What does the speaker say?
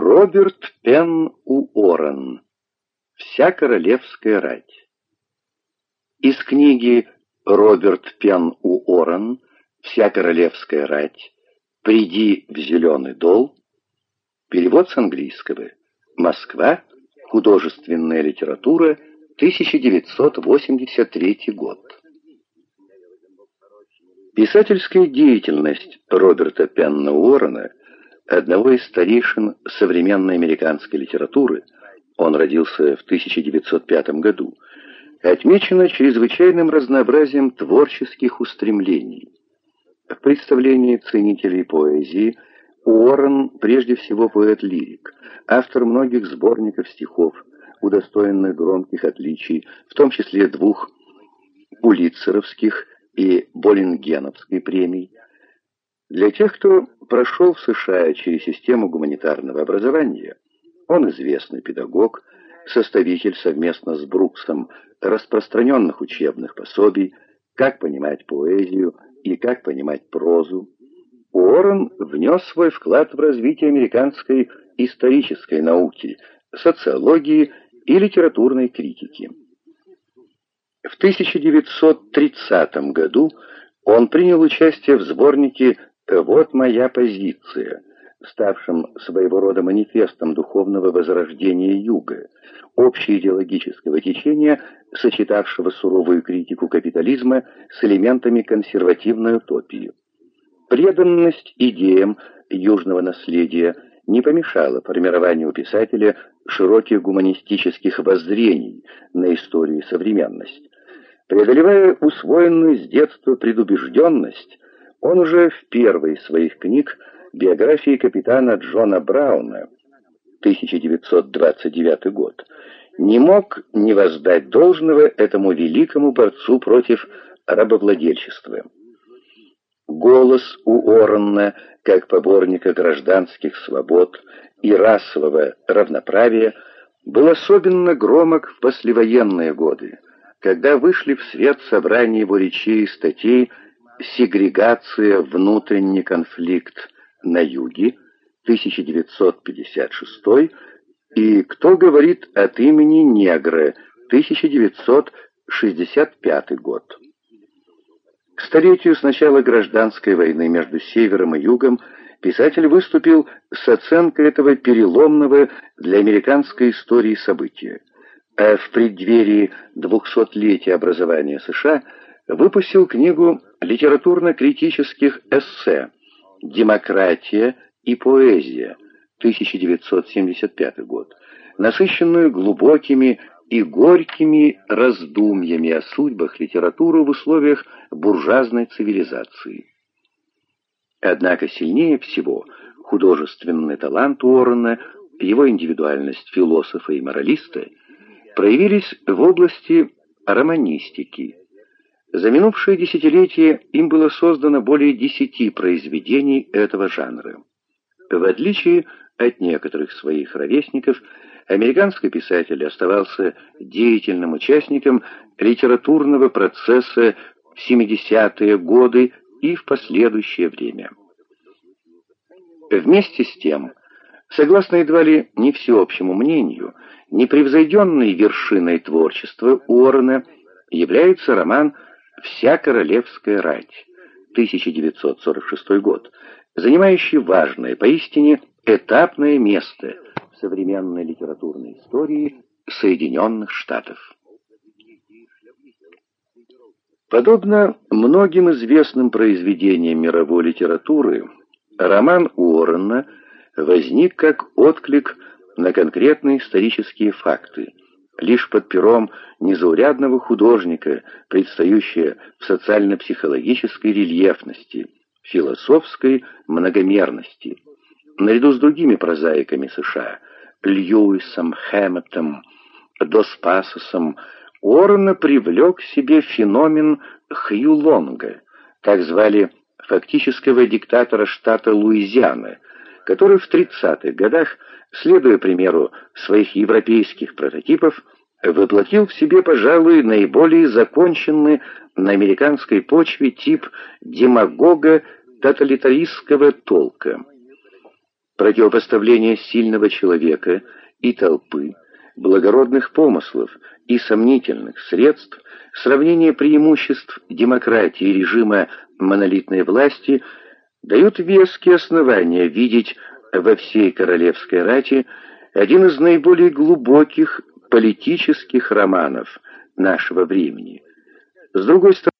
Роберт Пен Уоррен. Вся королевская рать. Из книги Роберт Пен Уоррен «Вся королевская рать. Приди в зеленый дол». Перевод с английского. Москва. Художественная литература. 1983 год. Писательская деятельность Роберта Пенна Уоррена – одного из старейшин современной американской литературы, он родился в 1905 году, отмечено чрезвычайным разнообразием творческих устремлений. В представлении ценителей поэзии Уоррен прежде всего поэт-лирик, автор многих сборников стихов, удостоенных громких отличий, в том числе двух Пулитцеровских и Боллингеновской премий, для тех, кто прошел в США через систему гуманитарного образования, он известный педагог, составитель совместно с Бруксом распространенных учебных пособий «Как понимать поэзию» и «Как понимать прозу». Уоррен внес свой вклад в развитие американской исторической науки, социологии и литературной критики. В 1930 году он принял участие в сборнике вот моя позиция, ставшим своего рода манифестом духовного возрождения Юга, общеидеологического течения, сочетавшего суровую критику капитализма с элементами консервативной утопии. Преданность идеям южного наследия не помешала формированию писателя широких гуманистических воззрений на историю и современность. Преодолевая усвоенную с детства предубежденность, он уже в первой из своих книг биографии капитана Джона Брауна 1929 год не мог не воздать должного этому великому борцу против рабовладельчества. Голос у Уоррена, как поборника гражданских свобод и расового равноправия, был особенно громок в послевоенные годы, когда вышли в свет собрания его речей и статей Сегрегация, внутренний конфликт на юге, 1956 и «Кто говорит от имени негра», 1965 год. К столетию с начала гражданской войны между Севером и Югом писатель выступил с оценкой этого переломного для американской истории события. А в преддверии 200-летия образования США – выпустил книгу литературно-критических эссе «Демократия и поэзия» 1975 год, насыщенную глубокими и горькими раздумьями о судьбах литературы в условиях буржуазной цивилизации. Однако сильнее всего художественный талант Уоррена, его индивидуальность философа и моралиста проявились в области романистики, за минувшие десятилетия им было создано более десяти произведений этого жанра. В отличие от некоторых своих ровесников, американский писатель оставался деятельным участником литературного процесса в 70-е годы и в последующее время. Вместе с тем, согласно едва ли не всеобщему мнению, непревзойденной вершиной творчества Уоррена является роман «Связь» «Вся королевская рать», 1946 год, занимающий важное, поистине этапное место в современной литературной истории Соединенных Штатов. Подобно многим известным произведениям мировой литературы, роман Уоррена возник как отклик на конкретные исторические факты – лишь под пером незаурядного художника, предстающее в социально-психологической рельефности, философской многомерности. Наряду с другими прозаиками США, Льюисом, Хэмметом, Доспасосом, Уоррена привлек к себе феномен Хью Лонга, так звали фактического диктатора штата Луизиана, который в 30-х годах следуя примеру своих европейских прототипов, воплотил в себе, пожалуй, наиболее законченный на американской почве тип демагога тоталитаристского толка. Противопоставление сильного человека и толпы, благородных помыслов и сомнительных средств, сравнение преимуществ демократии режима монолитной власти дают веские основания видеть во всей королевской рати один из наиболее глубоких политических романов нашего времени. С другой стороны,